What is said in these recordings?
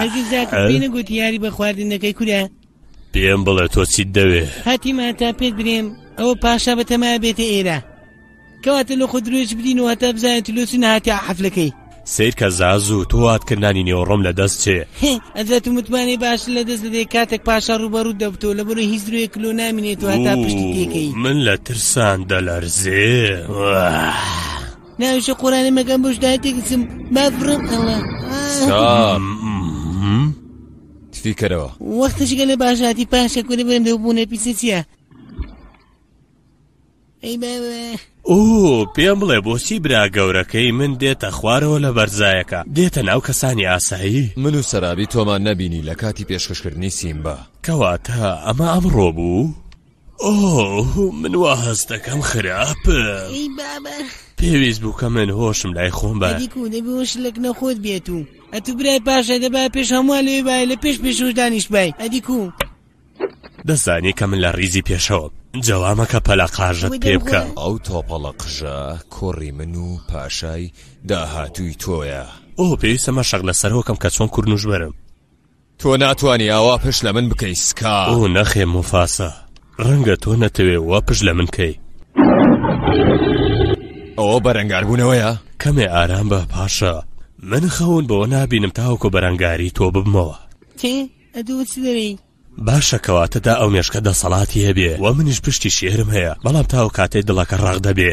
هەرگیز زیاتر پێی نەگوت یاری بە خواردنەکەی کورە پێم بڵێ تۆ چیت دەوێ هاتیمە تا پێت برێم ئەوە پاشا بە تەما بێتە ئێرە کەواتە لە خۆ درێژ بدین و هەتا بزانێت لۆچ نهاتە حەفلەکەی سیر کە زازوو تو هاتکردنانی نێوەڕۆم لە دەست چێ ئەزەت و متمانەی باش لە دەست دەدێ کاتێک پاشا ڕوبەڕوو دەبتۆ لە بۆرە هیچ درێ کللو نامینێت و هەتا پشتی تێکەی من لە ترسان دەلەرزێ. ناویشە قۆرانێ مەکەن بۆ شدایەتێک سم بافڕم ئەڵە سام تفی کەرەوە وەختەشگە لە باشاتی پاشە کوێ بێن دەبوونە پیسە چییە ئەی بابە ئوو پێم بڵێ بۆچی برا گەورەکەی من دێتە خوارەوە لە بەرزایەکە دێتە ناو کەسانی ئاسایی من و سەرابی تۆمان نەبینی لە کاتی پێشکەشکردنی سیمبا کەواتە ئەمە ئەمڕۆ بوو؟ ئۆه من وا هەست دەکەم خراپم ئی بابە پێویست بوو کە من هۆشم لای خۆم بە ئەدی کو دەبی وش لەک نەخۆت بێت و ئەتو برای پاشە دەبا پێش هەمووان لێ بای لە پێش پێشوش دانیشت بای ئەدی کو دەزانی کە من لە ڕیزی پێشەوەم جەوامەکە پەلە قاژت وەی پێ بکە دەمخۆ. ئەو تۆپەڵە قژە کۆڕی من و پاشای داهاتووی تۆیە ئۆ پێویستە مەشق لەسەرەوە کەم کە چۆن کوورنووش بەرم تۆ ناتوانی ئاوا پشت لە من بکەی سکا ئۆ نەخێ موفاسا ڕەنگە تۆ نەتەوێ وا پشت لە من کەی ئەوە بەرەنگاربوونەوەیە کەمێ ئارام بە پاشا من خەون بەوە نابینم تاوەکۆ بەرەنگاری تۆ ببمەوە تێ ئەدوو چ دەرەی باشە کەواتەدا ئەو مێشکە دەسەڵاتی هەبێ و منیش پشتی شێرم هەیە بەڵام تاو کاتێ دڵەکە ڕاق دەبێ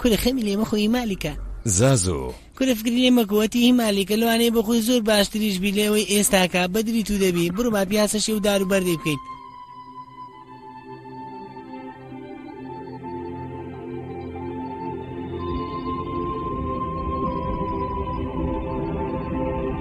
کورە خەمی لێ مەخۆ هی مالیکە. زازۆ. کورە فکری لێ مەکە وەتی هی مالیکە لەوانەیە بۆ خۆی زۆر باشتریش بی لە ئەوەی ئێستاکە بەدری تو دەبی بڕۆ با پیاسە شێ و دار و بەردەی بکەین.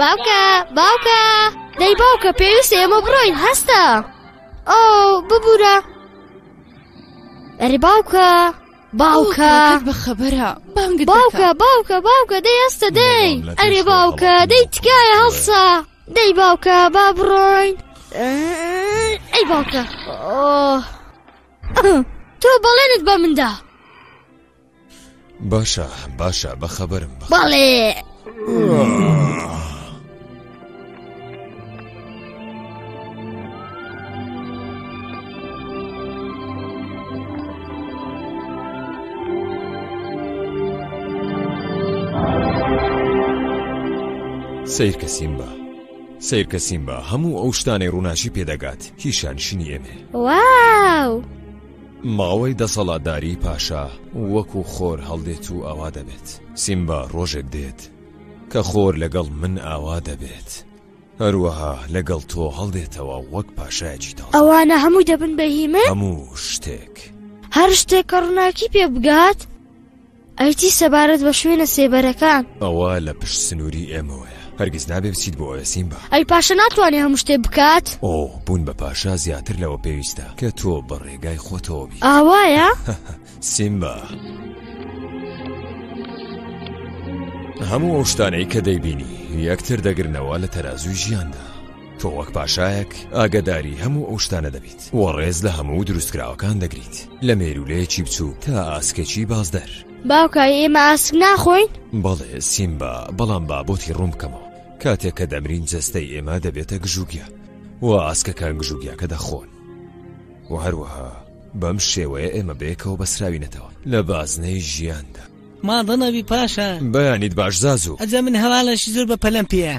باوکە باوکە دەی باوکە پێویستە ئێمە بڕۆین هەستە ئۆ ببوورە ئەری باوکە باوکە بەخەبەرە بانگ باوکە باوکە باوکە دەی هەستە دەی ئەرێ باوکە دەی تکایە هەڵسە دەی باوکە با بڕۆین ئەی باوکە تۆ بەڵێنت بە مندا باشە باشە بە خەبەرم بە بەڵێ سیرکە سیمبا سیرکە سیمبا هەموو ئەو شتانەی ڕووناشی پێدەگات هیشانشینی ئێمێ واو ماوەی دەسەڵاتداریی پاشا وەکو خۆر هەڵدێت و ئاوا دەبێت. سیمبا ڕۆژێک دێت کە خۆر لەگەڵ من ئاوا دەبێت، هەروەها لەگەڵ تۆ هەڵدێتەوە وەک پاشایەکی تازە. ئەوانە هەموو دەبن بە هی من؟ هەموو شتێک. هەر شتێک کە ڕووناکی پێ بگات. ئەیتی سەبارەت بە شوێنە سێبەرەکان. ئەوە لە پشت سنووری ئێمەوەیە هەرگیز نابێ بچیت بۆ ئەوێ سیمبا. ئەی پاشا ناتوانێ هەموو شتێ بکات؟ ئۆ بوون بە پاشا زیاتر لەوە پێویستە کە تۆ بە ڕێگای خۆتەوە بیت. ئاوایە؟ سیمبا. هەموو ئەو شتانەی کە دەیبینی یەکتر دەگرنەوە لە تەرازووی ژیاندا. تۆ وەک پاشایەک ئاگداری هەموو ئەو شتانە دەبیت و ڕێز لە هەموو دروستکراوەکان دەگریت. لە مێروولەیەکی بچووک تا ئاسکێکی بازدەر. باوکای ئێمە ئاسک ناخۆین؟ بەڵێ سیمبا، بەڵام با بۆتی ڕوون بکەمەوە. کاتێک کە دەمرین جەستەی ئێمە دەبێتە گژوگیا و ئاسکەکان گژوگیاکە دەخۆن. و هەروەها بەم شێوەیە ئێمە بەیەکەوە بەسراوینەتەوە لە بازنەی ژیاندا. ماندنەبی پاشا. بەیانیت باش زازو. ئەجە من هەوالەشی زۆر بە پەلەم پێیە.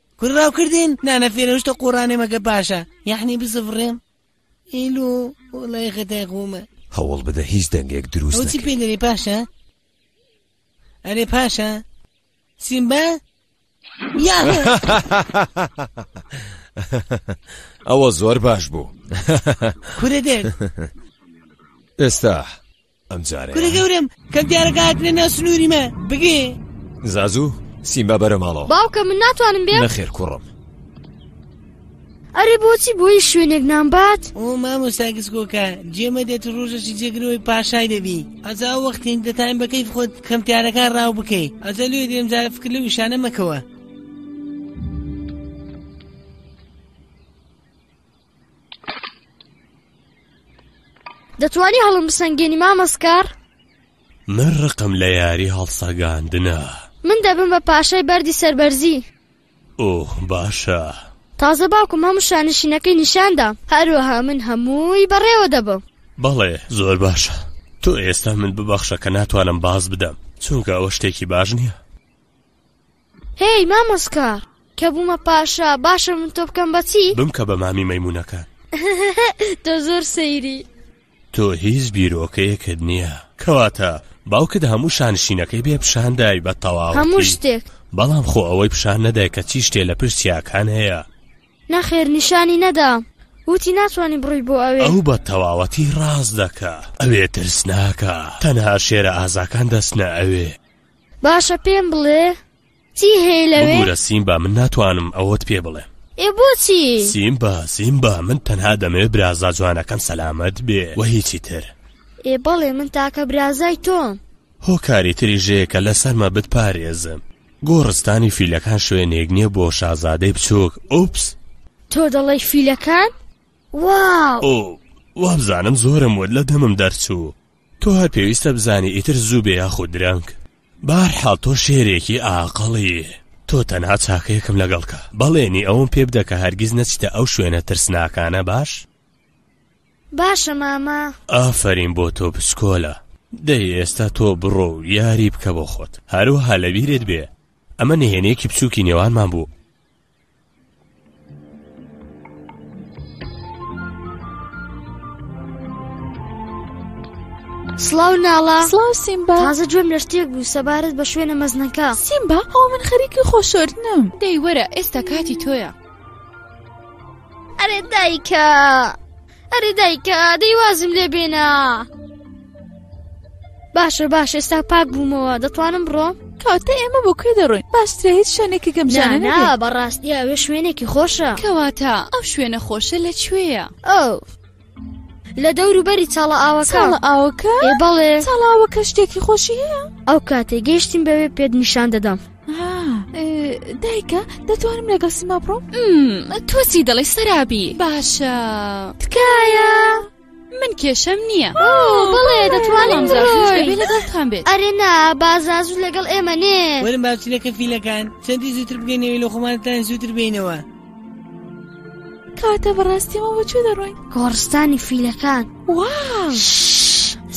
کورە ڕاو کردین نانە فێرە شتە قۆڕانێ مەکە باشە یەحنی بسفڕێم ئیلو وڵی خەتای خۆمە هەوڵ بدە هیچ دەنگێک دروست ئەو چی نەکەی. پێ دەرێ پاشە ئەرێ پاشە سیمبا یا ئەوە زۆر باش بوو کورە دێت ئێستا ئەمجارە کورە گەورەم کەم دیارەکە هاتنە ناو سنووری مە بگێ زازوو سیمبا بەرە ماڵەوە باوکە من ناتوانم بێ نەخێر کوڕم ئەرێ بۆچی بۆی شوێنێک نامبات ئۆ مامۆستا گسکۆکە جێمە دێت ڕۆژەشی جێگرەوەی پاشای دەبی ئەزا وەختین دەتان بەکەی خۆت کەمتیارەکان ڕاو بکەیت ئەزە لێ دێم جارە فکر لە وشانە مەکەوە دەتوانی هەڵم بسەنگێنی مامەسکار من ڕقم لە یاری هەڵسەگاندنە من دەبم بە پاشای بەردی سەربەرزی ئۆه باشە تازە باوکم هەموو شانشینەکەی نیشاندا هەروەها من هەمووی بەڕێوە دەبم بەڵێ زۆر باشە تۆ ئێستا من ببەخشە کە ناتوانم باز بدەم چونکە ئەوە شتێکی باش نییە هێی مامۆسکا کە بوومە پاشا باشە من تۆ بکەم بە چی؟ بمکە بە مامی مەیمونەکان. تۆ زۆر سەیری. تۆ هیچ بیرۆکەیەکت نیە. کەواتە باوکت هەموو شانشینەکەی بێ پشان دای بە تەواوەتی؟ هەموو شتێک. بەڵام خۆ ئەوەی پشان نەدای کە چی شتێ لە پشت چیاکان هەیە؟ نەخێر نیشانی نەدام وتی ناتوانی بڕۆی بۆ ئەوێ. ئەو بە تەواوەتی ڕاست دەکا ئەوێ ترسناکە تەنها شێرە ئازاکان دەچنە ئەوێ. باشە پێم بڵێ چی هەیە لەوێ؟ ببورە سیمبا من ناتوانم ئەوەت پێ بڵێم. ئێ بۆچی؟ سیمبا سیمبا من تەنها دەمەوێت برازا جوانەکەم سەلامەت بێ و هیچی تر. ئێ بەڵێ من تاکە برازای تۆم. هۆکاری تریش هەیە کە لەسەرمە بتپارێزم. گۆڕستانی فیلەکان شوێنێک نییە بۆ شازادەی بچووک ئوپس. تۆ دەڵێی فیلەکان؟ واو! ئۆ وابزانم زۆرم وت لە دەمم دەرچوو. تۆ هەر پێویستە بزانی ئیتر زوو بێ یاخود درەنگ بەهەرحاڵ تۆ شێرێکی ئاقڵی تۆ تەنها چاکەیەکم لەگەڵ کە بەڵێنی ئەوم پێ بدە کە هەرگیز نەچیتە ئەو شوێنە ترسناکانە باش باشە مامە ئافەرین بۆ تۆ بچکۆلە دەی ئێستا تۆ بڕۆ و یاری بکە بۆ خۆت هەروها لەبیرت بێ ئەمە نهێنێکی بچووکی نێوانمان بوو سلااو ناڵا سلااو سیمبا تازە گوێم لە شتێک بوو سەبارەت بە شوێنە مەزنەکە سیمبا ئەو من خەریکی خۆشۆردنم دەی وەرە ئێستا کاتی تۆیە ئەرێ دایکە ئەرێ دایکە دەی وازم لێ بێنە باشە باش ئێستا پاک بوومەوە دەتوانم بڕۆم کەواتە ئێمە بۆ کوێ دەڕۆین باشترە هیچ شوێنێکی گەمژانە بەڕاستی ئەوێ شوێنێکی خۆشە کەواتە ئەو شوێنە خۆشە لە کوێیە ئەو لە دەوروبەری چاڵە ئاوەکە ئاوەکە بەڵێ چاڵاوەکە شتێکی خۆشی هەیە ئەو کاتێ گەشتیم بەوێ پێت نیشان دەدەم دایکە دەتوانم لەگەڵ سیما بڕۆم تۆچی دەڵێ سەرابی باشە تکایە من کێشەم نییە بڵێ دەتوانم لەگەڵتان بێت ئەرێ نا بازاز لەگەڵ ئێمە نێ وەرم باچینەکە فیلەکان چەندی زووتر بگەنەوەی لە خۆمانتان زووتر بینەوە کاتە بەڕاستیمە بۆ چێ دەڕۆین گۆڕستانی فیلەکان وا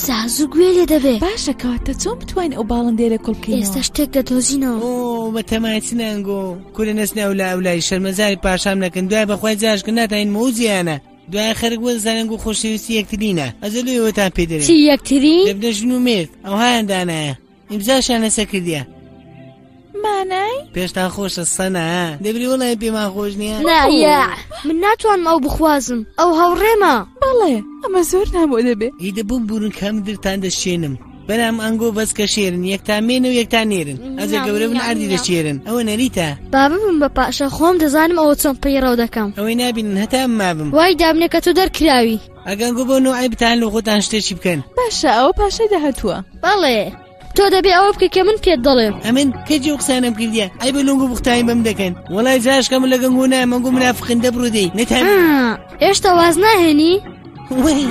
سازو گوێ لێ دەبێ باشە کاتە چۆن بتوانین ئەو باڵندێ لە کوڵکە ئێستا شتێک دەدۆزینەوە ئۆ بە تەماچنانگۆ کورە نەسنا و لا و لای شەرمەزاری پاشام نەکەن دوای بەخوای جاشکە ناتین مۆزیانە دوای خەرک وە زانن گو خۆشەویستی یەکترینە ئەزە لێوەتان پێدرێت یەکترین دەبنە ژن و مێرد ئەوهایان دانایە ئیمزاشیان لەسەر کردیە. مانای؟ پێشتان خۆشە سەنا دەبری وڵای پێمان خۆش نییە نایە من ناتوانم ئەو بخوازم ئەو هەوڕێمە بەڵێ ئەمە زۆر نامۆ دەبێ ئیدە بووم بوون کەم درتان دەشێنم بەرام ئەنگۆ بەس کە شێرن یەکتا مێنە و یەکتا نێرن ئەزێ گەورە من ئەردی دەشێرن ئەوە نەریتە بابم بە پاشە خۆم دەزانم ئەوە چۆن پەیڕەو دەکەم ئەوەی نابینن هەتا مابم وای دابنێکە تۆ دەرکراوی ئەگەن گو بۆ نوعی بتان لە خۆتان شتێکی بکەن باشە ئەوە پاشای داهتووە بەڵێ تۆ دەبێ ئەوە بکە کە من پێت دەڵێم ئەمن کەجی و قسانم کردە ئەی بە لۆنگ و بختانی بەم دەکەن وڵای جاشکە من لەگەن گو نایە مەنگو منافقین دەبرودەی نەتان هێشتا واز ناهێنی؟ ئەگەن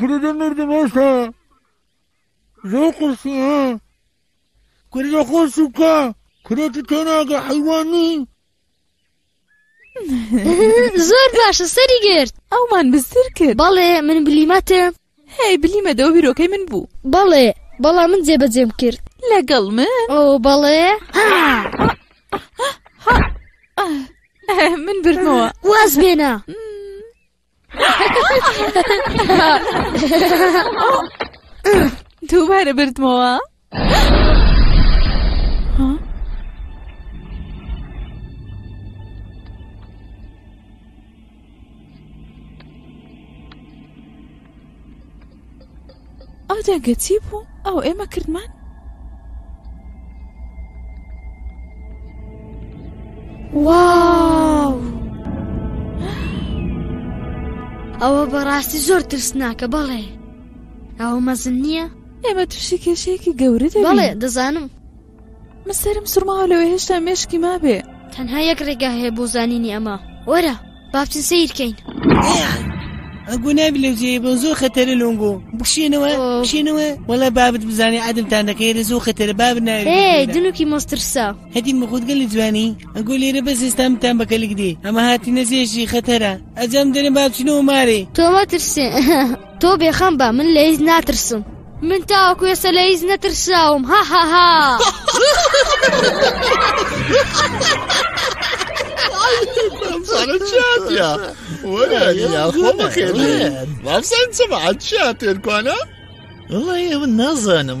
کردە مردم ئێستا زۆر قورسی ها کردە خۆش سوکە کرێت تێناگە حیوانی زۆر باشە سەری گرت ئەومان بزر کرد بەڵێ من بلیمەتە هەی بلیمەدەوە بیرۆکەی من بوو. بەڵێ بەڵام من جێبەجێم کرد. لەگەڵ من؟ ئۆ بەڵێ من بردمەوە واز بێنە. دووبارە بردمەوە؟ ئەودا گەچی بوو ئەو ئێمە کردمان واو ئەوە بەڕاستی زۆر ترسناکە بەڵێ ئەوە مەزن نییە؟ ئێمە تووشی کێشەیەکی گەورە دەبین بەڵێ دەزانم من سەرم سوورماوە لەوە هێشتا مێشکی مابێ تەنها یەک ڕێگا هەیە بۆ زانینی ئەمە وەرە باپچین سیرکەین ئەگو نابی لەو جێ بۆ زۆر خەتەرە لۆنگۆ بکشێنەوە شێنەوە وەڵە بابت بزانێ عادمتان دەکەی لە زۆر خەتەرە باب ناوێ دنوکی مۆسترسا هەتی مەخودگە لە جوانی ئەگو لێرە بەس ئێستامتان بەکەلک دێ ئەمە هاتی نەزێژی خەتەرە ئەجام دەرم بابچینەوە مارێ تۆمە ترسێ تۆ بێخەم بە من لە هیچ ناترسم من تاوەکو ێسە لە هیچ نەترساوم هاهاها چاتێرکوانە؟ وڵی من نازانم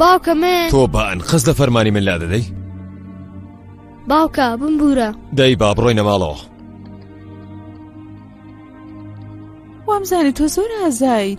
باوکە من تۆ بە ئەنقەز لە فەرمانی من لا دەدەی باوکە بمبورە دەی با بڕۆی نەماڵەوە وامزانی تۆ زۆر ئازایت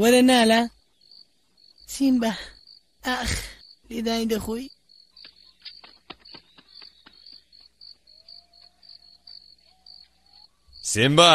وەرە نالە چیم بە ئاخ لێدانی دەخۆی سیمبا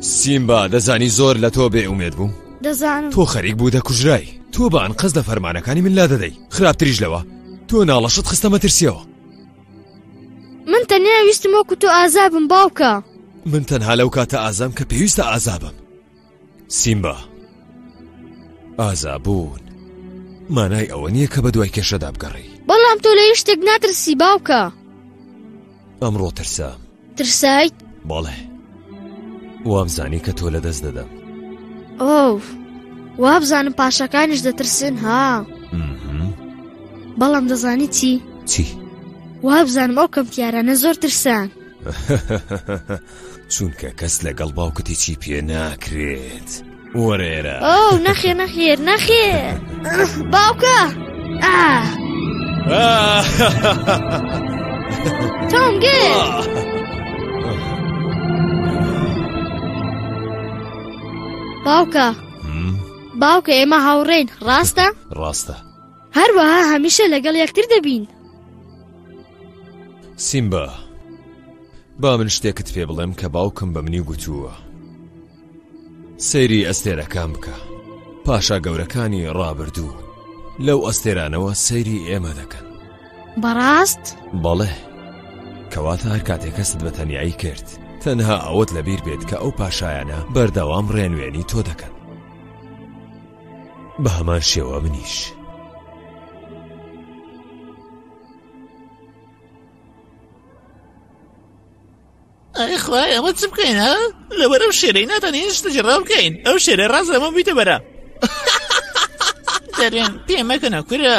سیمبا دەزانی زۆر لە تۆ بێ ئومێد بووم دەزانم تۆ خەریک بوو دەکوژرای تۆ بە ئەنقەز لە فەرمانەکانی من لا دەدەی خراپتریش لەوە تۆ ناڵەشت خستە مەترسیەوە من تەنیا ویستم وەکو تۆ ئازابم باوکە من تەنها لەو کاتە ئازام کە پێویستە ئازابم سیمبا، ئازابوون مانای ئەوە نییە کە بە دوای کێشەدا بگەڕێی. بەڵام تۆ لە هیچ شتێک ناترسی باوکە. ئەمڕۆ ترسام. ترسایت؟ بەڵێ. وابزانی کە تۆ لەدەست دەدەم. ئۆو، وابزانم پاشەکانیش دەترسن ها. بەڵام دەزانی چی؟ چی؟ وابزانم ئەو کەمتیارانە زۆر ترسان. چونکە کەس لەگەڵ باوکت هیچی پێ ناکرێت وەرێرە ئەو نەخێ نەخێر نەخێ باوکە تۆنگێ باوکە باوکە ئێمە هاوڕێین ڕاستە ڕاستە هەروەها هەمیشە لەگەڵ یەکتر دەبین سیمبا با من شتێکت پێ بڵێم کە باوکم بە منی گوتووە سەیری ئەستێرەکان بکە پاشا گەورەکانی ڕابردوو لەو ئەستێرانەوە سەیری ئێمە دەکەن بەڕاست بەڵێ کەواتە هەر کاتێکەست بە تەنایی کرد تەنها ئەوەت لەبیر بێت کە ئەو پاشایانە بەردەوام ڕێنوێنی تۆ دەکەن بە هەمان شێوە منیش. ئەی خوا ئەمە چ بکەین ها لەبەر ئەو شێرەی ناتەنین شتە جێڕا بکەین ئەو شێرە ڕاز لەمە بیتە بەرە دەرێن پێمەکەنە کورە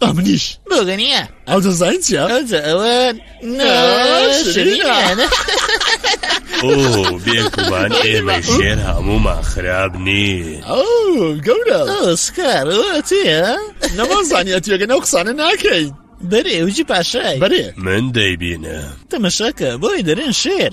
با منیش بۆگەنیە ئەو دەزانین چیە ئەوجا ئەوە شرینە ئۆ بێگومان ئێمە شێر هەموومان خراپ نین ئەو گەورە ئۆسکار ئەوە تێە نەمان زانیەتیەکە نەو قسانە ناکەین بەرێ وجی پاشای بەرێ من دەیبینم تەمەشاکە بۆی دەرێن شێر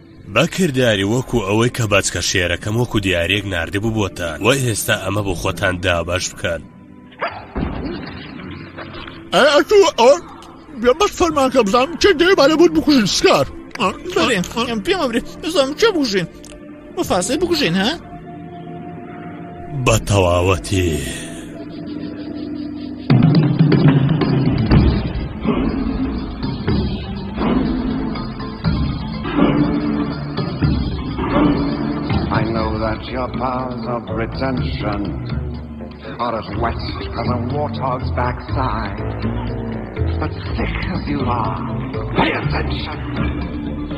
بە کرداری وەکو ئەوەی کە بەچکە شێرەکەم وەکو دیاریەک ناردبوو بۆتان وە ئێستا ئەمە بۆ خۆتان دابەش بکەن. ئەی ئەتوو ئەوە بێبەش فەرمان کە بزانم چێ دەوێ بالە بۆت بکوژن سکار بەێ ئەم پێمە برێت بزانم چێ بژێن وە فاسێ بکوژێن ها؟ بە تەواوەتی. that your powers of retention are as wet as a warthog's backside. But thick as you are, pay attention.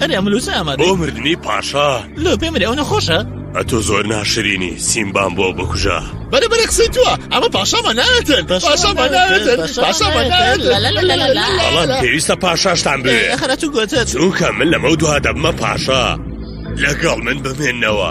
ئەرێ ئەم لوسە ئەمە بۆ مردنی پاشا لۆ پێ مرێ ئەو نەخۆشە ئەتۆ زۆر ناشرینی سیمبان بۆ بکوژە بەرە بەرە قسەی تووە ئەمە پاشامان ناتن پاشامان ناتن پاشامان بەڵام پێویستە پاشاشتان بوێ خەرەت و گوتت چونکە من لەمە دووا دەبمە پاشا لەگەڵ من بمێنەوە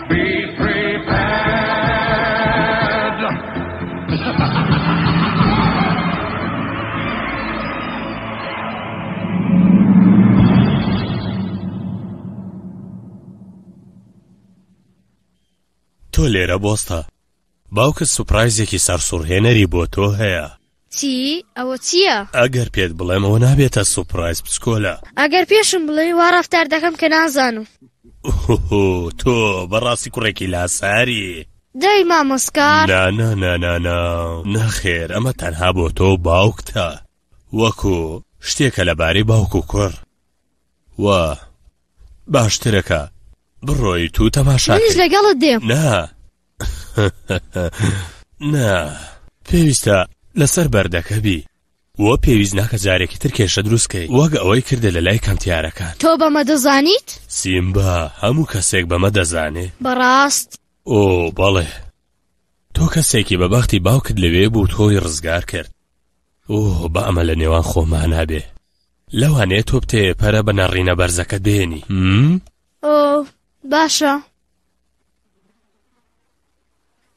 تۆ لێرە بۆستە. باوکت سوپرایزێکی سەرسوڕهێنەری بۆ تۆ هەیە. چی؟ ئەوە چییە؟ ئەگەر پێت بڵێم ئەوە نابێتە سوپرایز بچکۆلە. ئەگەر پێشم بڵێی وا ڕەفتار دەکەم کە نازانم. هوهو تۆ بەڕاستی کوڕێکی لاساری. دەی مامۆسکار. نا نا نا نا نا نەخێر ئەمە تەنها بۆ تۆ و باوکتە وەکو شتێکە لەبارەی باوک و کوڕ و باشترەکە بڕۆیت و تەماشا منیش لەگەڵت دێم. نا نا پێویستە لەسەر بەردەکە بی وە پێویست ناکە جارێکی تر کێشە دروستکەی وەگە ئەوەی کردە لە لای کەمتیارەکان تۆ بەمە دەزانیت؟ سیمبا هەموو کەسێک بەمە دەزانێ بەڕاست؟ ئۆ بەڵێ تۆ کەسێکی بە بەختی باوکت لەوێ بوو تۆی ڕزگار کرد ئۆ بە ئەمە لە نێوان خۆمانابێ لەوانەیە تۆ بتێ پەرە بە نەڕینە بەرزەکە بێنی ئۆ باشە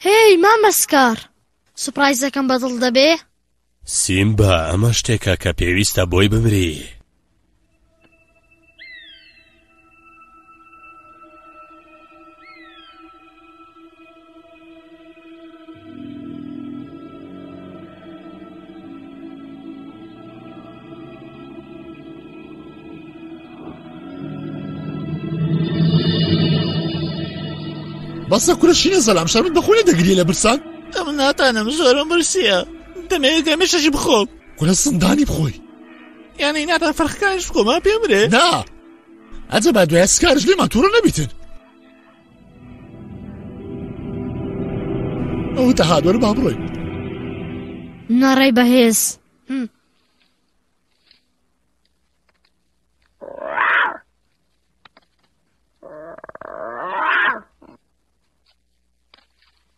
هێی مامە سکار سوپرایزەکەم بەدڵ دەبێ؟ سیمبا ئەمە شتێکە کە پێویستە بۆی بمری. بەسە کورە شینە زەلام شەرمت بەخۆی دەگری لە برسان ئەم ناتانم زۆرم برسیە دەمەوێت گەمێشەشی بخۆم کورە سندانی بخۆی یانە ناتان فەرخکانش بخۆما پێ برێ نا ئەجە با دوای سکارش لێمان تووڕە نەبیتن ئەوە تەها دەر با بڕۆین ناڕای بەهێز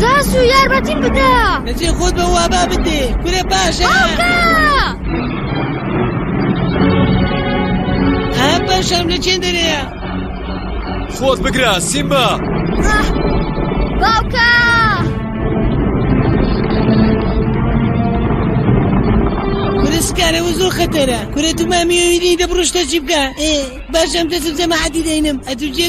زاسو یارمەتیم بدە نەجێ خۆت بە وابا بدێ کورە باشە ئاکا ها باشم لە چێن دەرەیە خۆت بگرە سیمبا باوکە کارە و زۆر خەتەرە کورە تو مامیێویی دەبڕشتە چی بکە باشم دەسم جەماعەتی دەینم ئەتو جێ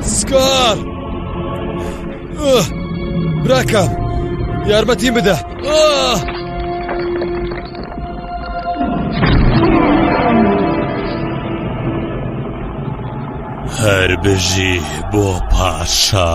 سکار براکەم یارمەتیم بدە هەر بژی بۆ پاشا.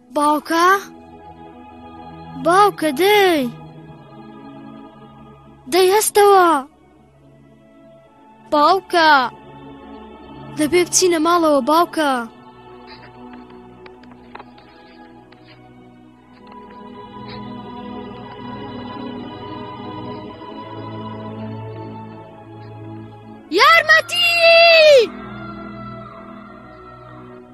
باوکە؟ باوکە دەی دەی هەستەوە باوکە دەبێ بچینە ماڵەوە باوکە یارمەتی!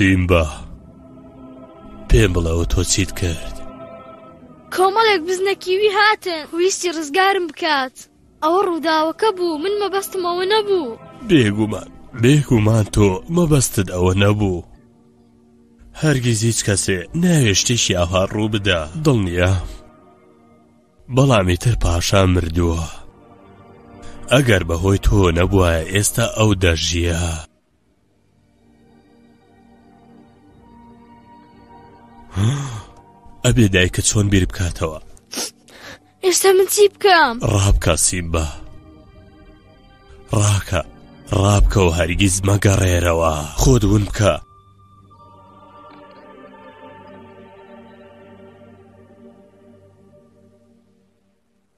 سیمبا پێم بڵەوە تۆ چیت کرد کۆمەڵێک بزنە کیوی هاتن ویستی ڕزگارم بکات ئەوە ڕووداوەکە بوو من مەبەستم ئەوە نەبوو. بێگومان بێگومان تۆ مەبەستت ئەوە نەبوو. هەرگیز هیچ کەسێ ناوێ شتێکی ئاها ڕوو بدە دڵنیە بەڵامی تر پاشا مردووە ئەگەر بەهۆی تۆ نەبووە ئێستا ئەو دەژیە. ئەبێ دایکە چۆن بیر بکاتەوە ئێستا من چی بکەم ڕابکە سیمبا ڕاکە ڕابکە و هەرگیز مەگەڕێرەوە خۆت ون بکە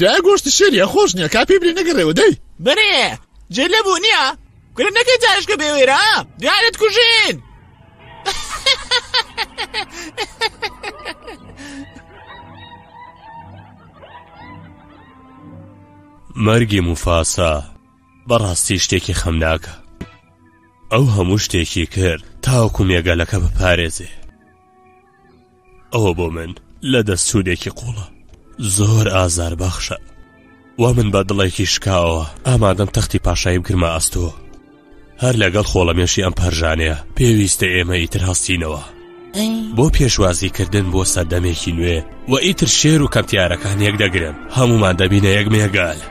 دایە گۆشتی شێری خۆش نییە کا پێ برێ نەگەڕێەوە دەی بەێ جێ لە بوو نییە گرە نەکەی داعشکە بێوێرە دیارەت کوژین مەرگی موفاسا بەڕاستی شتێکی خەمناکە ئەو هەموو شتێکی کرد تاوکو مێگەلەکە بپارێزێ ئەوە بۆ من لە دەست سوودێکی قوڵە زۆر ئازار بەخشە وا من بە دڵێکی شکاوە ئامادەم تەختی پاشایی بگرمە ئەستۆ هەر لەگەڵ خۆڵەمێشی ئەم پەرژانەیە پێویستە ئێمە ئیتر هەستینەوە بۆ پێشوازی کردن بۆ سەردەمێکی نوێ و ئیتر شێر و کەمتیارەکان یەک دەگرن هەمومان دەبینە یەک مێگەل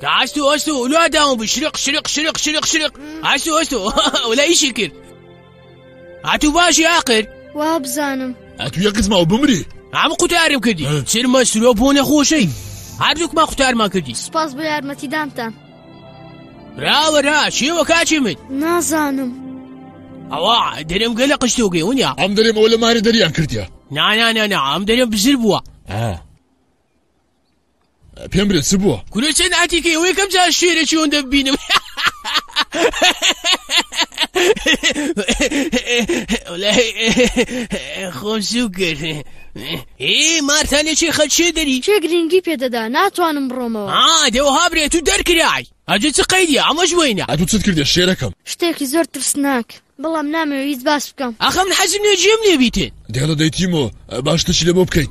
کە ئاست و ئەست و ئولوا داوم بوو شرق شرق شرق شرق شرق ئاست و ئەست و ئەولا ئیشی کرد هاتوو باشی ئاقر وا بزانم ئەتو یە قزما و بمری ئەم قوتارم کردی چرمە سرۆ بۆ نەخۆشەی هەردووکما قوتارمان کردی سپاس بۆ یارمەتیدانتان راوەرا شێوە کاچی من نازانم ئەوە دەرم گەلە قشتۆگەی ونیا ئەم دەرێم ئەو لە ماری دەریان کردیا نانانانا ئەم دەرێم بزر بووە پێم برێت چ بووە کورە چەند ئاتیکە ئەوەی کەم جار شێرەی ئەوەندە ببینم خۆم سو کرد ئی مارتانێکی خەچێ دەری چێ گرنگی پێدەدا ناتوانم بڕۆمەوە دەوەها برێت و دەرکرای ئەجە چ قەیدی ئەمەش وینە ئەدو چت کردە شێرەکەم شتێکی زۆر ترسناک بەڵام نامەوێت باس بکەم ئەخەم حەزم نوێژیم لێبیتێ دێڵە دەیتیمۆ باشتەشی لە بۆ بکەیت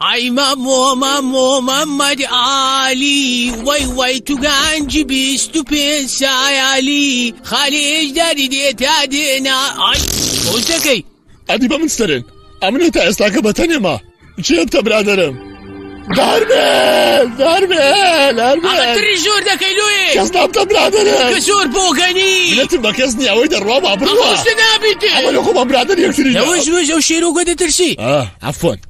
ئای مامۆ مامۆ مەمەد ئالی وەی وەی تو گەنج بیست و پێنج سایالی خالێش داری دێ تا دێنا ئای خۆشەکەی ئەدی بە من سترن ئەمنێ تا ئێستاکە بە تەنێما چێ بتە برادرم تری زۆر دەکەی لۆێ کەس نامتە برادرە کە زۆر بۆگەنی لەتم بە کەس نیە ئەوەی دەڕوا با بڕوە نابیت ئەوە لە خۆ بە برادر یەکتری ئەوش ئەو شێرۆگە دەترسی ئەفۆن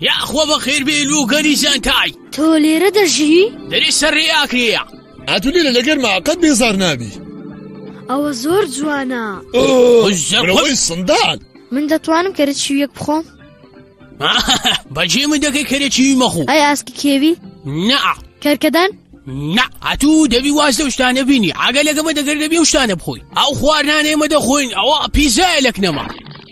یاخوا بەخێر بێ لوگەری زانتای تۆ لێرە دەژی؟ دەری سەرڕێ ئاکرەیە ئەتو لێرە لەگەر ماقەت بێزار نابی ئەوە زۆر جوانە زەڕەوەی سندان من دەتوانم کەرە چی یەک بخۆم بەجێ من دەکەی کەرە چی مەخۆ ئەی ئاسکی کێوی؟ نە کەرکەدان؟ نە هەتوو دەبی واز لە شتانە بینی ئاگە لەگەمە دەگەر دەبی شتانە بخۆی ئەو خواردانێمە دەخۆین ئەوە پیزایە لەک نەما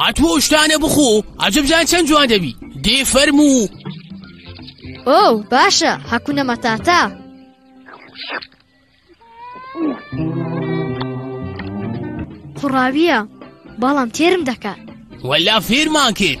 هاتووە و شتانە بخۆ عجبجان چەند جوان دەبی دێ فەرموو ئەو باشە حەکوونە مەتاتا خوڕاوییە بەڵام تێرم دەکات وەلا فێرمان کرد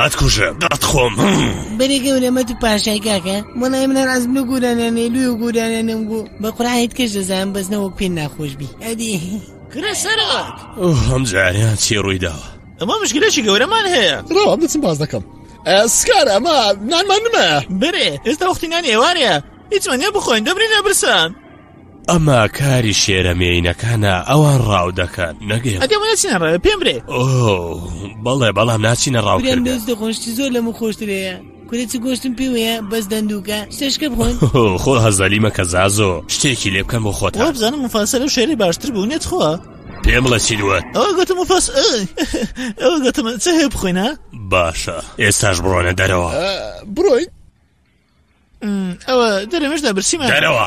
ئەتکوژم ئەتخۆم بەرێ گەورە مەت و پاشای کاکە وەڵای منان ئەزم لە گورانیانێ لوێ و گورانیانم گو بە قورعیت کەش دەزانم بەس نەوەک پێ ناخۆش بی ئەدی کرە سەرات ئەم جاریان چی ڕووی داوە ئەمە مشکلێکی گەورەمان هەیە ڕەوە بچم باز دەکەم سکار ئەمە نانمان نمە برێ ئێستا وەختی نانی ئێوارەیە هیچمان نیە بخۆین دەبرین لە برسان ئەمە کاری شێرە مێینەکانە ئەوان ڕاو دەکەن نەگەێ پێم برێ بەڵێ بەڵام ناچینە ڕاو خۆشتی زۆر لەمە خۆشترەیە کورێت گۆشتم پێوەیە بەس دەندووکە شتێشکە بخۆن خۆ هەزەلی مەکە زازۆ شتێکی لێ بکەم بۆ خۆت بزانم مفاسەر و شێری باشتر بوو نێت خۆ پێم بڵە چی دووە ئەوە گوتم مفاس ئەوە گوتم چه هەیە بخۆینە باشە ئێستاش بڕۆنە دەرەوە بڕۆین ئەوە دەرەمەشدا برسیمان دەرەوە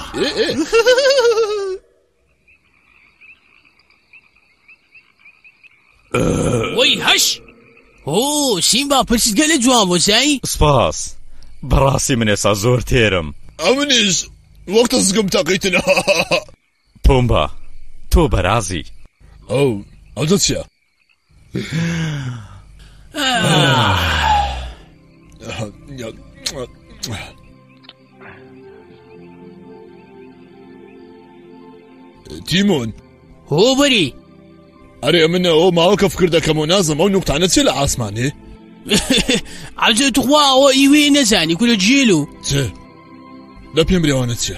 وەی هەش هۆ سیمبا پرسیت گەلە جوان وەزایی سپاس بەڕاستی منێسا زۆر تێرم ئەمنیش وەختە زگم تەقیتنەوە تۆمبا تۆ بەرازی ئەو ئەوجە چیە؟ تیمۆن هۆبەری ئەرێ منە ئەو ماوەکە فکر دەکەم و نازم ئەو نوکتانە چی لە ئاسمانێ عجە توخوا ئەوە ئیوێ نەزانی کورە جێل و چ لە پێم برێوانە چیە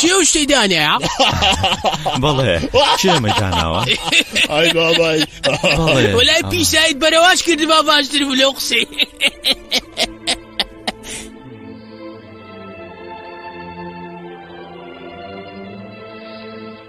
چێ شتی دانێ بەڵێ چێمە داناوە ئای بابای وەلای پیشایت بەرەواش کردما باشتر بوو لەو قسەی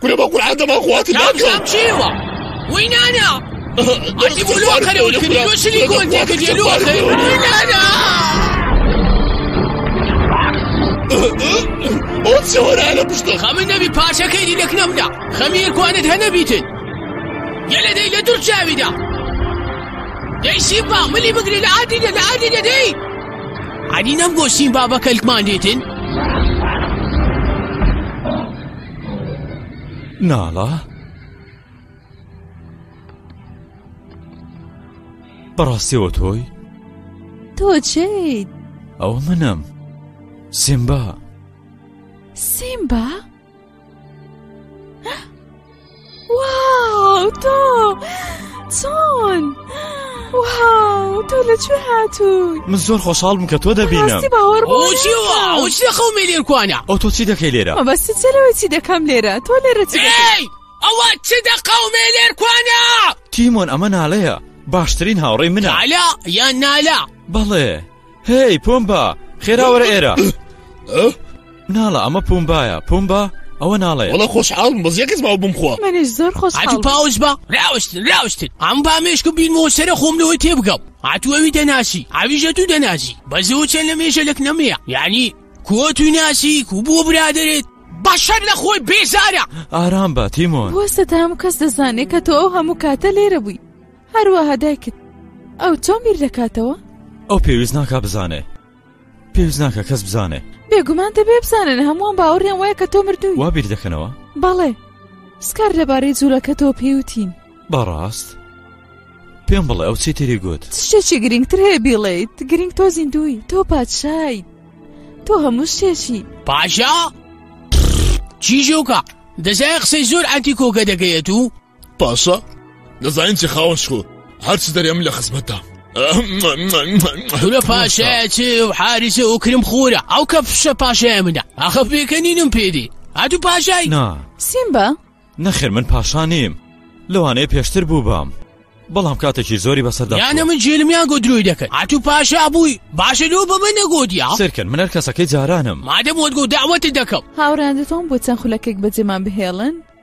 کورە بە قورعان دەما خوات ناکەم چیوە وی نانا ئەتی بۆ لۆ کەرەوە کردی لۆ شلی گۆن تێکردی لۆ خەی وی نانا ئەو چەوەرا لە پشتە خەمن نەبی پاشەکەی دیلەک نەمدا خەمیر کوانت هەنەبیتن گەلە دەی لە دوور چاویدا دەی سیمبا ملی بگرێ لە ئادی لە ئادی لە دەی عەلی نەم بۆ سیمبا بە کەلکمان دێتن ناڵە بەڕاستەوە تۆی تۆ چیت ئەوە منم سیمبا سیمبا؟ واو تۆ چۆن واو تۆ لە کوێ هاتووی من زۆر خۆشحاڵم کە تۆ دەبینم ڕاستی باوەڕ بۆ ئەو چی وە؟ ناکەم. ئەو چی خەو مێلیر کوانە ئەو تۆ چی دەکەی لێرە مەبەستی چ لەوە چی دەکەم لێرە تۆ لێرە چی دەکەی ئێی ئەوە چ دەقە و مێلێر کوانە تیمۆن ئەمە نالەیە باشترین هاوڕێی منە نالا یان نالا بەڵێ هێی پۆمبا خێرا وەرە ئێرە ناڵە ئەمە پۆمبایە پۆمبا ئەوە ناڵێ وڵە خۆشحاڵم بەز یەکەس باو بمخوا منش زۆر خۆش ئەتو پاوش بە راوشتن راوشتن ئەم با مێشک و بینمەوە سەرە خۆم لەوەی تێبگەم هاتووەوی دەناسی ئاویژە تو دەناسی بەزەوە چەند لە مێشە لەک نەمەیە یعنی کۆ تو ناسی و بۆ برادێت بەشەر لە خۆی بێزارە ئارام بە تیمۆن بۆ سەدام کەس دەزانێت کە تۆ ئەو هەموو کاتە لێرە بووی هەروەها دایکت ئەو چۆن بیر دەکاتەوە؟ ئەو پێویست ناکا بزانێ پێویست ناکە کەس بزانێ بێگومان دەبێ بزانن هەمووان باوەڕیان وایە کە تۆ مردووی وا بیر دەکەنەوە بەڵێ سکار لەبارەی جوولەکە تۆ پێوتین بەڕاست پێم بڵێ ئەو چی تری گوت شتێکی گرنگتر هەیە بیڵێیت گرنگ تۆ زیندوی تۆ پادشایت تۆ هەموو شتێکی پاشا چی ژووکە دەزای قسەی زۆر ئەتی کۆکە دەکەیەت و پاشا دەزانین چی خاوەن شکۆ هەرچ دەرێ من لە خزمەتدا کورە پاشایە چ و حارسە و کرم خورە ئەو کە فشە پاشای منە ئاخە پێکەنینم پێدی هاتو پاشای نا سیمبا نەخێر من پاشا نیم لەوانەیە پێشتر بوو بام بەڵام کاتێکی زۆری بەسەردا یانە من جێلمیان گۆ درۆی دەکەن هاتو پاشا بووی باشە لۆ بە من نەگۆدیا سەرکەن من هەر کەسەکەی جارانم مادەم وەگو داوەتە دەکەم هاوڕیان دەتوان بۆ چەند خولەکێک بەجێمان بهێڵن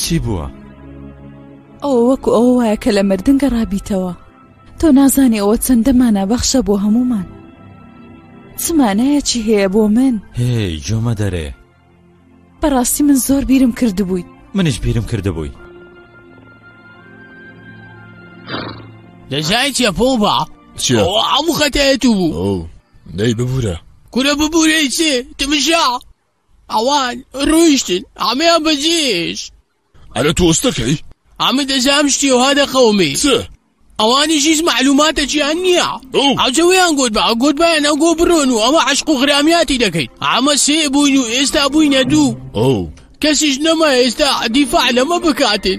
چی بووە؟ ئەوە وەکو ئەوە وایە کە لە مردن گەڕابیتەوە تۆ نازانی ئەوە چەندە مانا بەخشە بۆ هەمومان چمانایەکی هەیە بۆ من هێ جۆمە دەرێ بەڕاستی من زۆر بیرم کردبوویت منیش بیرم کردبووی دەزای چیە پۆڵ بە ئەم خەتایەت بوو دەی ببوورە کورە ببوورەی چێ تمژا ئەوان ڕۆیشتن ئامەیان بەجێهێشت. ئەرە تۆ ئستەکەی؟ ئامە دەزام شتی وها دەقەومێ. چ؟ ئەوانیش هیچ مەعلوماتەکیان نییە ئەو. ئەوجە ویان گوت بە گوت بایان ئەو گۆ بڕۆن و ئەوە عەشق و غرامیاتی دەکەین ئامە سێ بووین و ئێستا بووینە دوو. ئەو. کەسیش نەما ئێستا دیفاع لەمە بکاتن.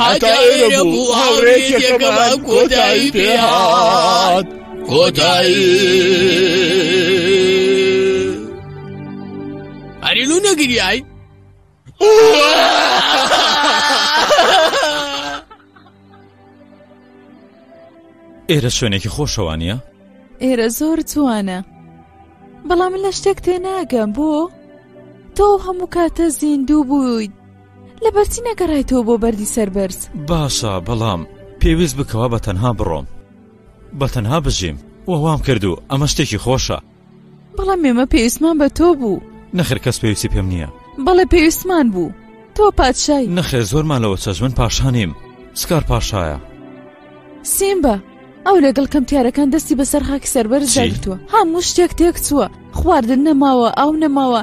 هەتا ئێرە بوو هاوڕێکێکەکەمان کۆتایی پێهات کۆتایی ئەرین و نەگریای ئێرە شوێنێکی خۆشەوانە؟ ئێرە زۆر جوانە بەڵام لە شتێک تێناگەم بۆ تۆ هەموو کاتە زیندوو بوویت لەبەرچی نەگەڕایتەوە بۆ بەردی سەربەرز باشە بەڵام پێویست بکەوە بە تەنها بڕۆم بە تەنها بژیم وەوام کردو ئەمە شتێکی خۆشە بەڵام ئێمە پێویستمان بە تۆ بوو نەخر کەس پێویستی پێم نییە بەڵێ پێویستمان بوو تۆ پادشای نەخێر زۆرمان لەوە چەژمن پاشانیم سکار پاشایە سیمبا ئەو لەگەڵ کەمتیارەکان دەستی بەسەر خاکی سەربەر زاگرتووە هەموو شتێک تێک چووە خواردن نەماوە ئاو نەماوە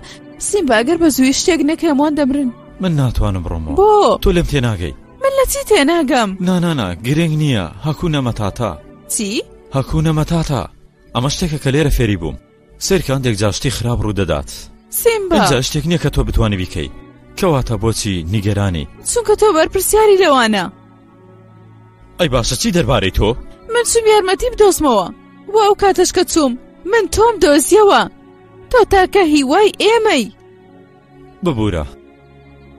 سیمبا ئەگەر بە زووی شتێک نەکەموان دەمرن من ناتوانم بڕۆمەوە بۆ تۆ لەم تێناگەی من لە چی تێناگەم نانانا گرنگ نییە هەکوو نەمەتاتا چی؟ هەکوو نەمەتاتا ئەمە شتێکە کە لێرە فێری بووم سەیر کاندێک جا شتی خراپ ڕوودەدات سیمبا ئینجا شتێک نییە کە تۆ بتوانانی بیکەی کەواتە بۆچی نیگەرانی چونکە تۆ بەرپرسیاری لەوانە ئەی باشە چی دەربارەی تۆ من چوم یارمەتی بدۆزمەوە و ئەو کاتەش کە چوم من تۆم دۆزیەوە تۆ تاکە هیوای ئێمەی ببوورە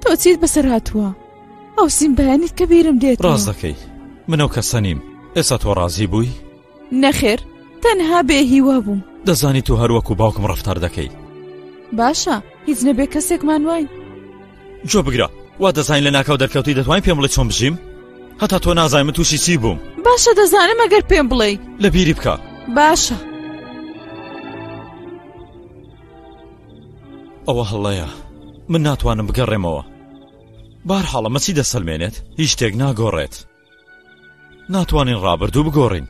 تۆ چیت بەسەر هاتووە ئەو سیمبایانیت کە بیرم دێت ڕاست دەکەی من ئەو کەسە نیم ئێستا تۆ ڕازی بووی نەخێر تەنها بێ هیوا بووم دەزانی تو هەروەکو باوکم ڕفتار دەکەی باشە هیچ نەبێ کەسێکمان واین جۆ بگرە وا دەزانین لە ناکاو دەرکەوتی دەتوانین پێم بڵێ چۆن بژیم هەتا تۆ نازای من تووشی چی بووم باشە دەزانم ئەگەر پێم بڵێ لە بیری بکە باشە ئەوە هەڵەیە من ناتوانم بگەڕێمەوە بار حاڵە مەچی دەسەلمێنێت هیچ شتێک ناگۆڕێت ناتوانین ڕابردوو بگۆڕین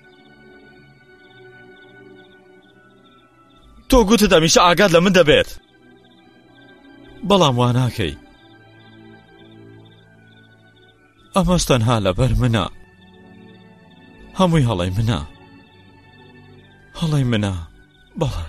تۆ گوتت ئەمیشە ئاگات لە من دەبێت بەڵام واناکەی ئەمەش تەنها لەبەر منە هەمووی هەڵی منە هەڵی منە بەڵێ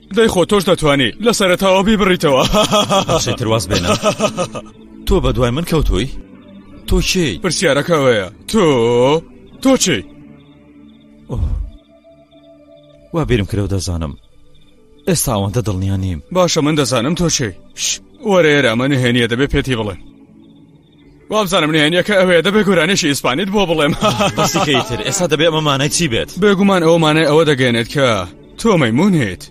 دەی خۆ تۆش دەتوانی لە سەرەتاوە بیبڕیتەوە هاهاهاهاتر واز بێنە تۆ بە دوای من کەوتۆی تۆ چی پرسیارەکەوەیە تۆ تۆ چی وا بیرم کرەوە دەزانم ئێستا ئەوەندە دڵنیا نیم باشە من دەزانم تۆ چی وەرەێرە ئەمە نهێنیە دەبێت پێتی بڵێن وابزانم نهێنیەکە ئەوەیە دەبێ گۆرانێکی ئیسپانیت بۆ بڵێم بەسیکەی تر ئێستا دەبێ ئەمە مانای چی بێت بێگومان ئەوە مانای ئەوە دەگەێنێت کە تۆ مەمونیت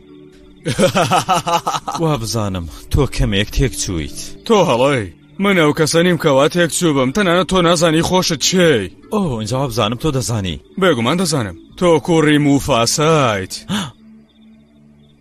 وا بزانم تۆ کەمێک تێک چوویت تۆ هەڵی من ئەو کەسە نیم کەوا تێک چوو بم تەنانە تۆ نازانی خۆشت چێ ئەو ئەجا بزانم تۆ دەزانی بێگومان دەزانم تۆ کوڕی موفاسایت.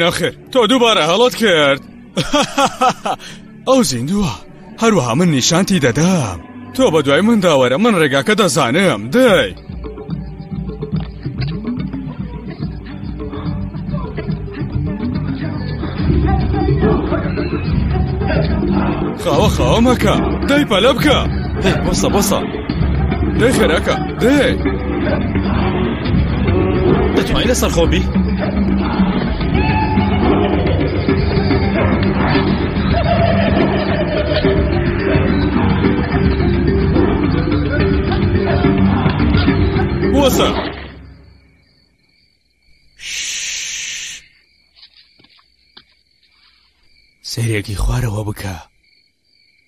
نەخێر تۆ دووبارە هەڵت کرد ئەو زیندووە هەروەها من نیشانتی دەدەم تۆ بە دوای من داوەرە من ڕێگاکە دەزانم دەی خاوە خاوە مەکە دەی پەلە بکە بۆسە بۆسە دەی خێراکە دەی دەتوانین لەسەر خۆبی بۆسە سەرێکی خوارەوە بکە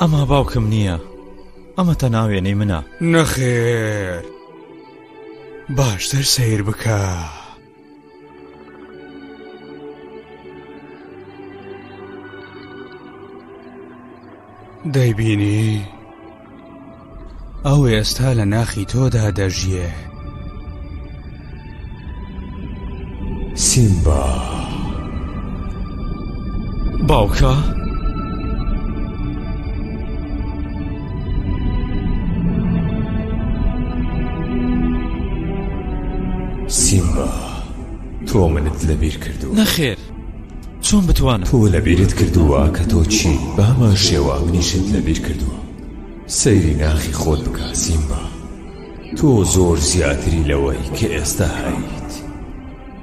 ئەمە باوکم نییە ئەمە تە ناوێنەی منە نەخێر باشتر سیر بکە. دەیبینی ئەو ئێستا لە ناخی تۆدا دەژیێت سیمبا باوکە؟ سیمبا تۆ منت لەبیر کردو نەخێر چۆن بتوانم تۆ لەبیرت کردووە کە تۆ چی بامان شێوە منیشت لەبیر کردووە سەیری ناخی خۆت بکە سیمبا تۆ زۆر زیاتری لەوەی کە ئێستا هەیت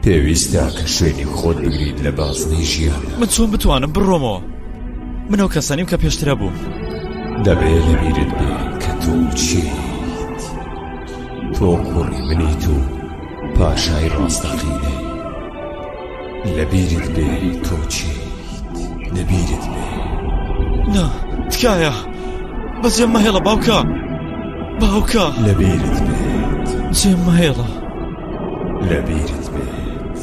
پێویستە کە شوێنی خۆت بگریت لە بازنەی ژیان من چۆن بتوانم بڕۆمەوە منەو کەسەنیم کە پێشترە بوو دەبێت لەبیرت بێ کە تۆ چیت تۆ قوڕی منیت و پاشای ڕاستەقینەی لەبیرت بێ تۆ چیت لەبیرت بێ نا تکایە بەجێ مەهێڵە باوکە باوکە لەبیرت بێت جێ مەهێڵە لەبیرت بێت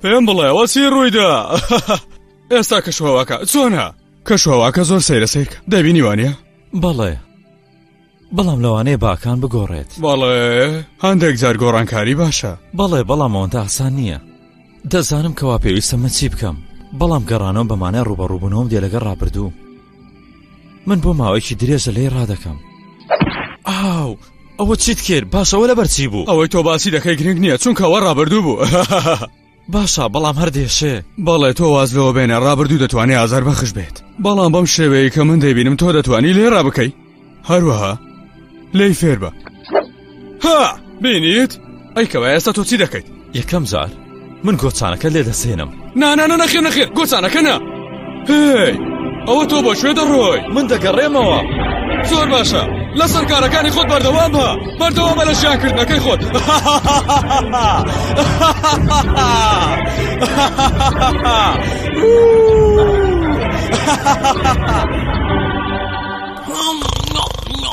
پێم بڵێ وەچی ڕوویدا ئێستا کەشوهواکە چۆنە کەش و هەواکە زۆر سەیرە سەیرکە دەبینی وانە بەڵێ بەڵام لەوانەیە باکان بگۆڕێت بەڵێ هەندێک جار گۆڕانکاری باشە بەڵێ بەڵام ئەوەندە ئاسان نییە دەزانم کەوا پێویستە من چی بکەم بەڵام گەڕانەوە بەمانە ڕوبەڕوبوونەوەم دێ لەگە ڕابردوو من بۆ ماوەیەکی درێژە لێ ڕادەکەم ئاو ئەوە چیت کرد باشەوە لە بەرچی بوو ئەوەی تۆ باسی دەکەی گرنگ نییە چونکەوە ڕابردوو بوو باشە بەڵام هەر دێشێ بەڵێ تۆ واز لەوە بێنە ڕابردوو دەتوانێت ئازار بەخش بێت بەڵام بەم شێوەیە کە من دەبینم تۆ دەتوانی لێرا بکەی هەروەها لی فێر بە ها بینیت ئەیکەوە ئێستا تۆ چی دەکەیت یەکەم جار من گۆچانەکە لێ دەسێنم نانانە نەخێ نەخێ گۆچانەکە نە هێی ئەوە تۆ بۆ شوێ دەڕۆی من دەگەڕێمەوە زۆر باشە لەسەر کارەکانی خۆت بەردەوام بە بەردەوامە لە شیانکردنەکەی خۆت Oh, no, no.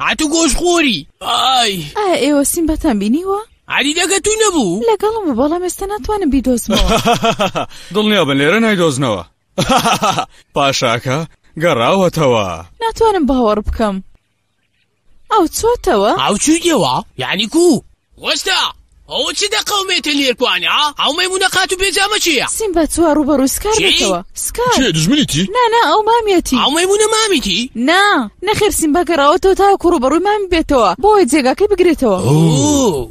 هاتو گۆش خۆری ئای ئایا ئێوە سیمباتان بینیوە؟ علی دەگە تو نەبوو لەگەڵم بوو بەڵام ئێستا ناتوانم بیدۆزمەوە دڵنیا بن لێرە نایدۆزنەوە پاشاکە گەڕاوەتەوە ناتوانم باوەڕ بکەم ئەو چۆتەوە ئاو چوویەوە یعنی کو وەستا ئەوە چ دەقەومێتە لێرکوانێ ها ئەو مەیمونە قات و بێجامە چیە سیمبا چوە ڕوبەڕوی سکار چی؟ بێتەوە سکار کێ دژمنیتی نا نا ئەو مامیەتی ئەو مەیمونە مامیتی نا نەخێر سیمبا گەڕاوەتەوە تاوەکو ڕوبەڕوی مامی بێتەوە بۆیە جێگاکەی بگرێتەوە ئوو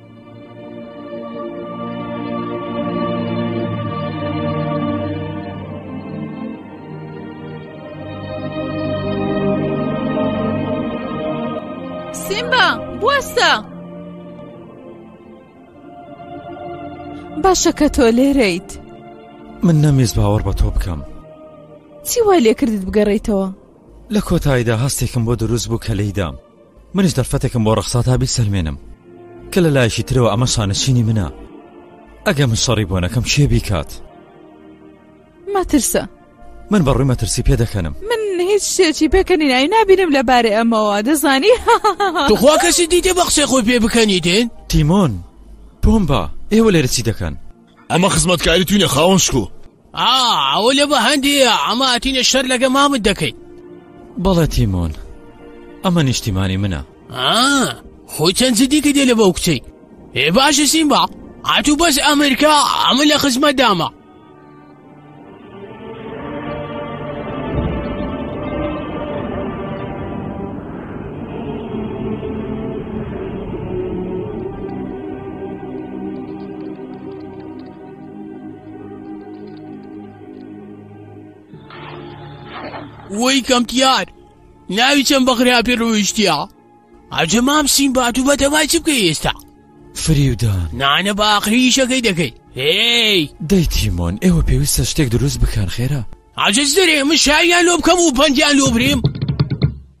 سیمبا بوەستە باشە کە تۆ لێرەیت من نەمێز باوەڕ بە تۆ بکەم چی وای لێکردت بگەڕێیتەوە لە کۆتاییدا هەستێکم بۆ دروست بوو کە لێیدام منیش دەرفەتێکم بۆ ڕەخسا تا بیسەلمێنم کە لە لایەکی ترەوە ئەمە شانەشینی منە ئەگە من شەڕی بۆ نەکەم کێ بیکات مەترسە من بەڕووی مەترسی پێ دەکەنم من هیچ شتێکی پێکەنینایی نابینم لە بارێ ئەمەوە دەزانی توخوا کەسی دیتێ بە قسەی خۆی پێ بکەنی دێن تیمۆن پۆمبا ئێوە لێرە چی دەکەن ئەمە خزمەتکاری توینە خاوەن شکو ئا ئەوە لە بەهەندیە ئەمە ئەتینە شەر لەگە مامت دەکەین بەڵێ تیمۆن ئەمە نیشتیمانی منە خۆی چەند زدیکە دێ لە بەو کچەی ئێ باشە سیم باڵ هاتوو بەس ئەمریکا ئەمە لە خزمەت دامە وەی کەمتیار ناوی چەند بەخراپی ڕویشتیا ئەجە مام سیم بات و بەتەمای چ بکە ئێستا فریودان نانە بە ئاخریشەکەی دەکەی هی دەی تیمۆن ئێوە پێویستە شتێک دروست بکەن خێرا ئاجز دەرێ من شاویان لۆ بکەم و پەنجیان لۆ بریم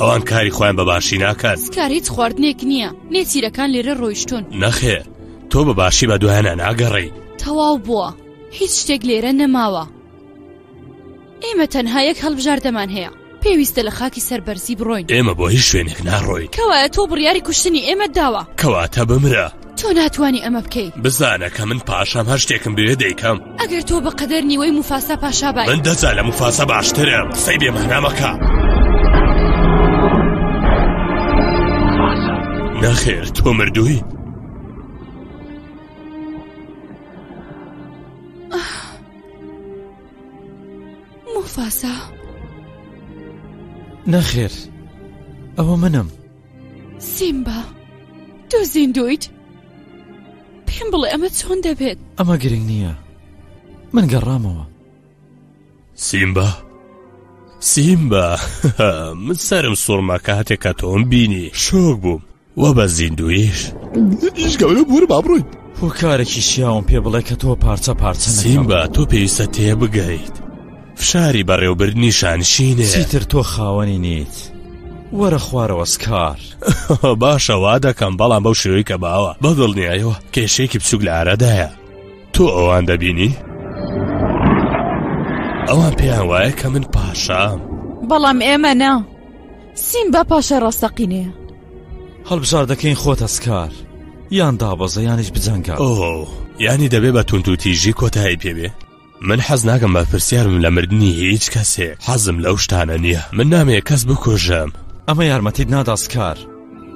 ئەوان کاری خۆیان بە باشی ناکات کار هیچ خواردنێک نییە نێچیرەکان لێرە ڕۆیشتون نەخێر تۆ بە باشی بە دوایانە ناگەڕی تەواو بووە هیچ شتێک لێرە نەماوە ئێمە تەنها یەک هەڵبژاردەمان هەیە پێویستە لە خاکی سەربەرزی بڕۆین ئێمە بۆ هیچ شوێنێک ناڕۆین کەوایە تۆ بڕیاری کوشتنی ئێمە داوە کەواتە بمرە تۆ ناتوانانی ئەمە بکەیت بزانە کە من پاشام هەر شتێکم بوێ دەیکەم ئەگەر تۆ بە قەدەر نیوەی مفاسا پاشا بای من دەزا لە مفاسە باشترە قسەی بێمانامەکە نەخێر تۆ مردووی مفاسا نەخێر ئەوە منم سیمبا تۆ زیندویت پێم بڵێ ئەمە چۆن دەبێت ئەمە گرنگ نییە من گەڕامەوە سیمبا سیمبا من سرم سوڕما کاتێک کە تۆم بینی شۆک بووم وە بە زیندویش ئیش گەورە بووە بابڕۆیت هۆکارێکی شیاوم پێ بڵێ کە تۆ پارچە پارچە سیمبا تۆ پێویستە تێبگەیت فشاری بەڕێوبردنی شانشینێ چیتر تۆ خاوەنی نیت وەرە خوارەوە سکار باشە وا دەکەم بەڵام بەو شێوەی کە باوە بەدڵنیایەوە کێشێکی بچووک لە ئارادایە تۆ ئەوان دەبینی؟ ئەوان پێیان وایە کە من پاشام بەڵام ئێمە نا سیم بە پاشە ڕاستەقینێ هەڵبژار دەکەین خۆتە سکار یان دابەزە یانیش بجەنگە ئۆ ینی دەبێ بە تونتوتیژی کۆتایی پێبێ من حەز ناکەم بەرپرسیارم لە مردنی هیچ کەسێ حەزم لەو شتانە نییە من نامەیە کەس بکۆژم ئەمە یارمەتیت ناداسکار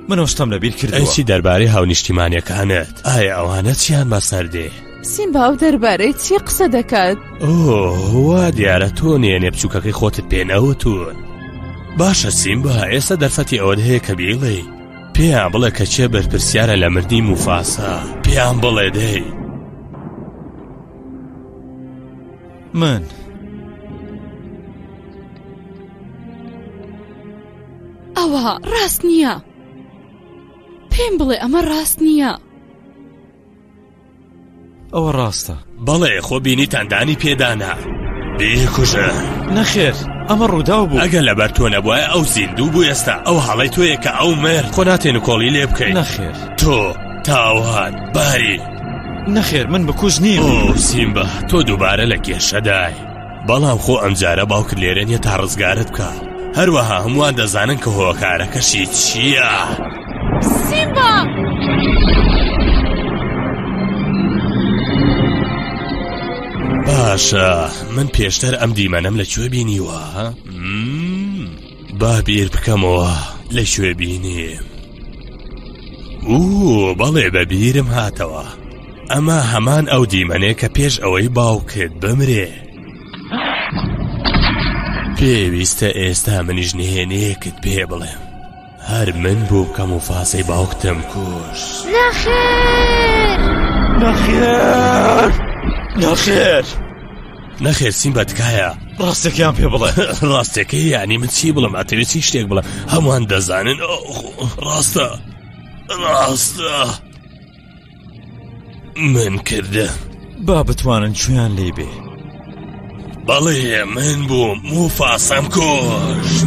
منۆشتم لە بیر کرد ئەیسی دەربارەی هاونیشتیمانەکانت ئایا ئەوانە چیان بەسەر دێ سیمبا و دەربارەی چی قسە دەکات ئۆوا دیارە تۆ نێنێ بچووکەکەی خۆتت پێنەوتون باشە سیمبا ئێستا دەرفەتی ئەوەت هەیە کە بیڵێ پێیان بڵێ کە چێ بەرپرسیارە لە مردی موفاسا پێیان بڵێ دەی من ئەوە ڕاست نییە پێم بڵێ ئەمە ڕاست نییە ئەوە ڕاستە بەڵێ خۆ بینی تەندانی پێدانا بیکوژە نەخێر ئەمە ڕووداو بوو ئەگە لەبەر تۆ نەبووە ئەو زیندوو بوو ئێستا ئەو هەڵی تۆیە کە ئەو مێر خۆ ناتێن کۆڵی لێ بکەین نەخێر تۆ تاوان باری نەخێر من بکوژ نیم سیمبا تۆ دووبارە لە کێشەدای بەڵام خۆ ئەمجارە باوکت لێرە نیە تا ڕزگارت بکە هەروەها هەمووان دەزانن کە هۆکارەکەشی چییە؟ سیمبا! باشە من پێشتر ئەم دیمەنەم لە کوێ بینیوە؟ با بیر بکەمەوە لە کوێ بینیم وو بەڵێ بە بیرم هاتەوە ئەمە هەمان ئەو دیمەنێ کە پێش ئەوەی باوکت بمرێ پێویستە ئێستا منیش نهێنەیەکت پێ بڵێم هەر من بوو کەم و فاسەی باوکتم کوش نەخێر نەخێر نەخێر نەخێر سیمبا تکایە ڕاستەکەیان پێ بڵێ ڕاستەکەی یانی من چی بڵم ئەتەوێتی شتێک بڵە هەمووان دەزانن ڕاستە ڕاستە من کردە با بتوانن چویان لێ بێ بەڵێ من بووم موفاسەم کوشت.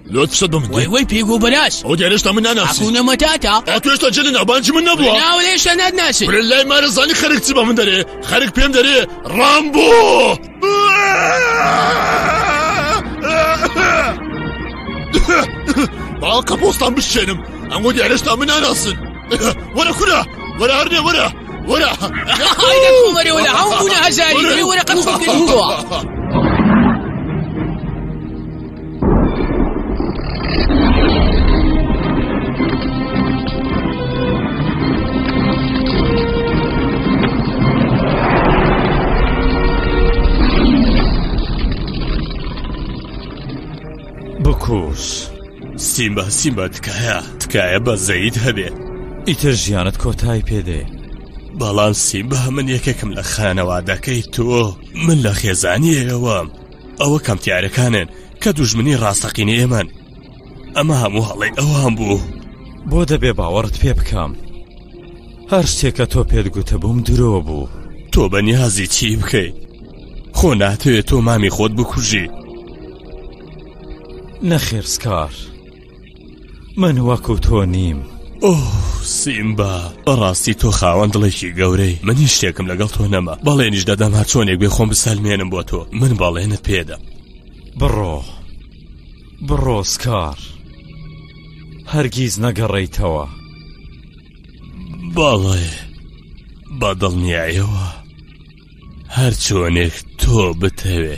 لۆت فشە دۆمن وەی وەی پیگو بەراز ئەو دێرشتا من ناناسی ئەکونە مەتاتا ئەتوێشتا جلی نابانج من نەبووە ناوە لێشە نەت ناسی برە لای مارە زانی خەرک چی بە من دەرێ خەرک پێم دەرێ ڕامبۆ باڵ قەپۆستان بشێنم ئەمۆ دێرشتا من ناناسن وەرە کورە وەرە هەرێ وەرە وەرە وەرە وەرە هەموو هەزاری وەرە قەپۆ کردووە بکوژ سیمبا سیمبا تکایە تکایە بە زەید هەبێ ئیتر ژیانت کۆتای پێدێ بەڵام سیمبا من یەکێکم لە خانەوادەکەی تۆ من لە خێزانیەوەم ئەوە کەم تیارەکانن کە دوژمنی ڕاستەقینە ئێمان ئەمە هەموو هەڵی ئەوان بوو بۆ دەبێ باوەڕت پێ بکەم هەر شتێکە تۆ پێت گوتە بووم درۆ بوو تۆ بە نیازی چی بکەیت خۆ ناتوێت تۆ مامی خۆت بکوژی نەخێرسکار من وەکو تۆ نیم ئۆه سیمبا بەڕاستی تۆ خاوەن دڵێکی گەورەی من هیچ شتێکم لەگەڵ تۆ نەما بەڵێنیش دەدەم هەر چۆنێک بێ خۆم بسەلمێنم بۆ تۆ من بەڵێنت پێدە بڕۆ بڕۆسکار هەرگیز نەگەڕیتەوە باڵێ بەدڵنیایەوە هەر چۆنێک تۆ بتەوێ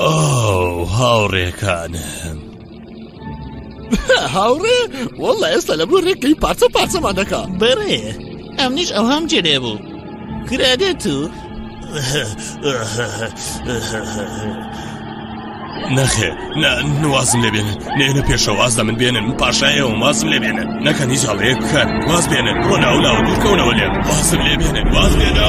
ئاو هاوڕێکانم هاوڕێ وەڵە ئێستا لە بۆ ڕێکەی پارچە پارچەمان دەکا بەڕێ ئەمنیش ئەو هەم جێێ بوو کرادێت و نەخێ نە نوازم لێ بێنن نێنە پێشەوە ئازدە من بێنن پاشایەوە وازم لێ بێنن نەکەن هیچ هەڵەیەک بکەن واز بێنن بۆ ناو ناو دوورکەونەوە لێ وازم لێ بێنن واز بێنە